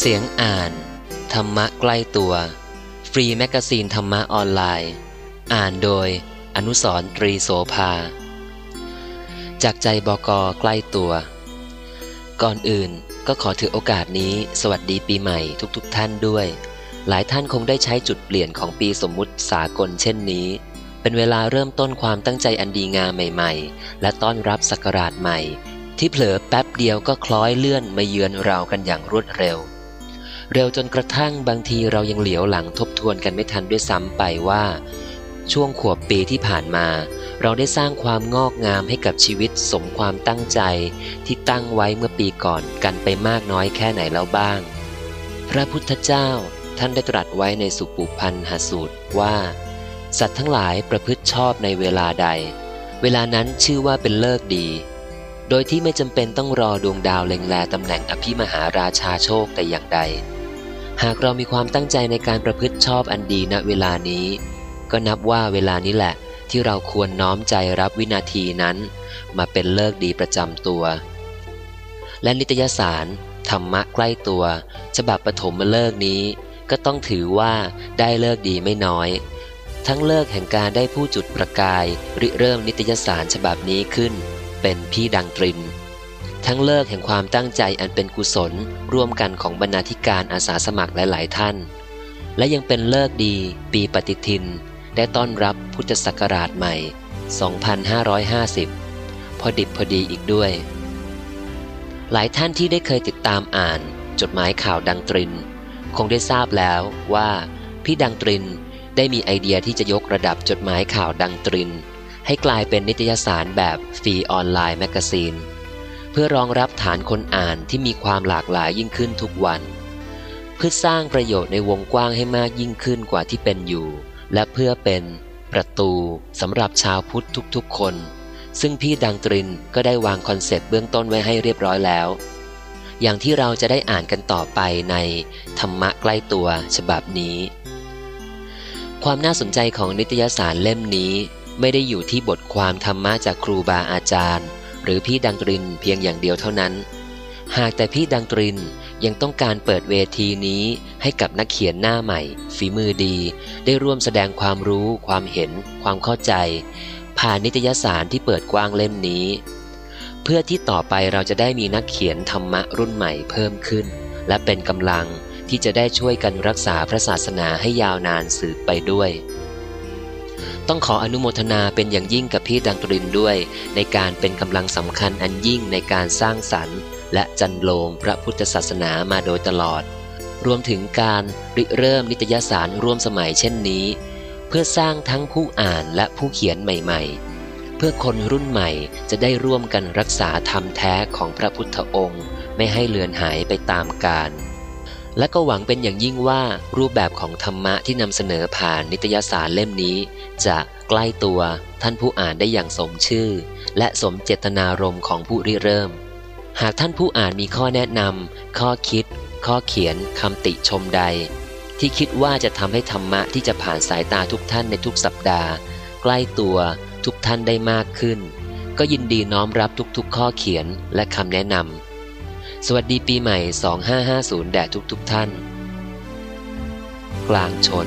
เสียงอ่าน ธรรมะใกล้ตัว free magazine ธรรมะออนไลน์ อ่านโดยอนุสรตรีโสภา จากใจบอกอใกล้ตัว ก่อนอื่นก็ขอถือโอกาสนี้สวัสดีปีใหม่ทุกๆท่านด้วย หลายท่านคงได้ใช้จุดเปลี่ยนของปีสมมุติสากลเช่นนี้ เป็นเวลาเริ่มต้นความตั้งใจอันดีงามใหม่ ๆ และต้อนรับศักราชใหม่ที่เผลอแป๊บเดียวก็คล้อยเลื่อนมาเยือนเรากันอย่างรวดเร็ว เร็วจนกระทั่งบางทีเรายังเหลียวหลังทบทวนกันไม่ทันด้วยซ้ำไปว่า ช่วงขวบปีที่ผ่านมา เราได้สร้างความงอกงามให้กับชีวิตสมความตั้งใจ ที่ตั้งไว้เมื่อปีก่อนกันไปมากน้อยแค่ไหนแล้วบ้าง พระพุทธเจ้าท่านได้ตรัสไว้ในสุปุพันหสูตรว่า สัตว์ทั้งหลายประพฤติชอบในเวลาใด เวลานั้นชื่อว่าเป็นเลิกดี โดยที่ไม่จำเป็นต้องรอดวงดาวเล็งแลตำแหน่งอภิมหาราชาโชคแต่อย่างใด หากเรามีความตั้งใจในการประพฤติชอบอันดีณเวลานี้ ก็นับว่าเวลานี้แหละ ที่เราควรน้อมใจรับวินาทีนั้น มาเป็นเลิกดีประจำตัว และนิตยสาร ธรรมะใกล้ตัว ฉบับปฐมเลิกนี้ ก็ต้องถือว่าได้เลิกดีไม่น้อย ทั้งเลิกแห่งการได้ผู้จุดประกาย ริเริ่มนิตยสารฉบับนี้ขึ้น เป็นพี่ดังตริน ทั้งเลิกแห่งความตั้งใจอันเป็นกุศลร่วมกันของบรรณาธิการอาสาสมัครหลาย ๆ ท่าน และยังเป็นเลิกดี ปีปฏิทิน ได้ต้อนรับพุทธศักราชใหม่ 2550 พอดิบพอดีอีกด้วย หลายท่านที่ได้เคยติดตามอ่าน จดหมายข่าวดังตริน คงได้ทราบแล้วว่าพี่ดังตรินได้มีไอเดียที่จะยกระดับจดหมายข่าวดังตริน ให้กลายเป็นนิตยสารแบบ free online magazine เพื่อรองรับฐานคนอ่านที่มีความหลากหลายยิ่งขึ้นทุกวัน เพื่อสร้างประโยชน์ในวงกว้างให้มากยิ่งขึ้นกว่าที่เป็นอยู่ และเพื่อเป็นประตูสำหรับชาวพุทธทุกๆ คน ซึ่งพี่ดังตรินก็ได้วาง concept เบื้องต้นไว้ให้เรียบร้อยแล้ว อย่างที่เราจะได้อ่านกันต่อไปในธรรมะใกล้ตัวฉบับนี้ ความน่าสนใจของนิตยสารเล่มนี้ไม่ได้อยู่ที่บทความธรรมะจากครูบาอาจารย์ หรือพี่ดังตรินเพียงอย่างเดียวเท่านั้น หากแต่พี่ดังตรินยังต้องการเปิดเวทีนี้ให้กับนักเขียนหน้าใหม่ ฝีมือดี ได้ร่วมแสดงความรู้ ความเห็น ความเข้าใจ ผ่านนิตยสารที่เปิดกว้างเล่มนี้ เพื่อที่ต่อไปเราจะได้มีนักเขียนธรรมะรุ่นใหม่เพิ่มขึ้น และเป็นกำลังที่จะได้ช่วยกันรักษาพระศาสนาให้ยาวนานสืบไปด้วย ต้องขออนุโมทนาเป็นอย่างยิ่งกับพี่ดังตรินด้วย ในการเป็นกำลังสำคัญอันยิ่งในการสร้างสรรค์และจันโลงพระพุทธศาสนามาโดยตลอด รวมถึงการริเริ่มนิตยสารร่วมสมัยเช่นนี้ เพื่อสร้างทั้งผู้อ่านและผู้เขียนใหม่ ๆ เพื่อคนรุ่นใหม่จะได้ร่วมกันรักษาธรรมแท้ของพระพุทธองค์ ไม่ให้เลือนหายไปตามกาล และก็หวังเป็นอย่างยิ่งว่ารูปแบบของธรรมะที่นำเสนอผ่านนิตยสารเล่มนี้ จะใกล้ตัวท่านผู้อ่านได้อย่างสมชื่อ และสมเจตนารมณ์ของผู้ริเริ่ม หากท่านผู้อ่านมีข้อแนะนำข้อคิด ข้อเขียนคำติชมใด ที่คิดว่าจะทำให้ธรรมะที่จะผ่านสายตาทุกท่านในทุกสัปดาห์ ใกล้ตัวทุกท่านได้มากขึ้น ก็ยินดีน้อมรับทุกๆ ข้อเขียนและคำแนะนำ สวัสดีปีใหม่ 2550 แด่ทุกทุกท่าน กลางชน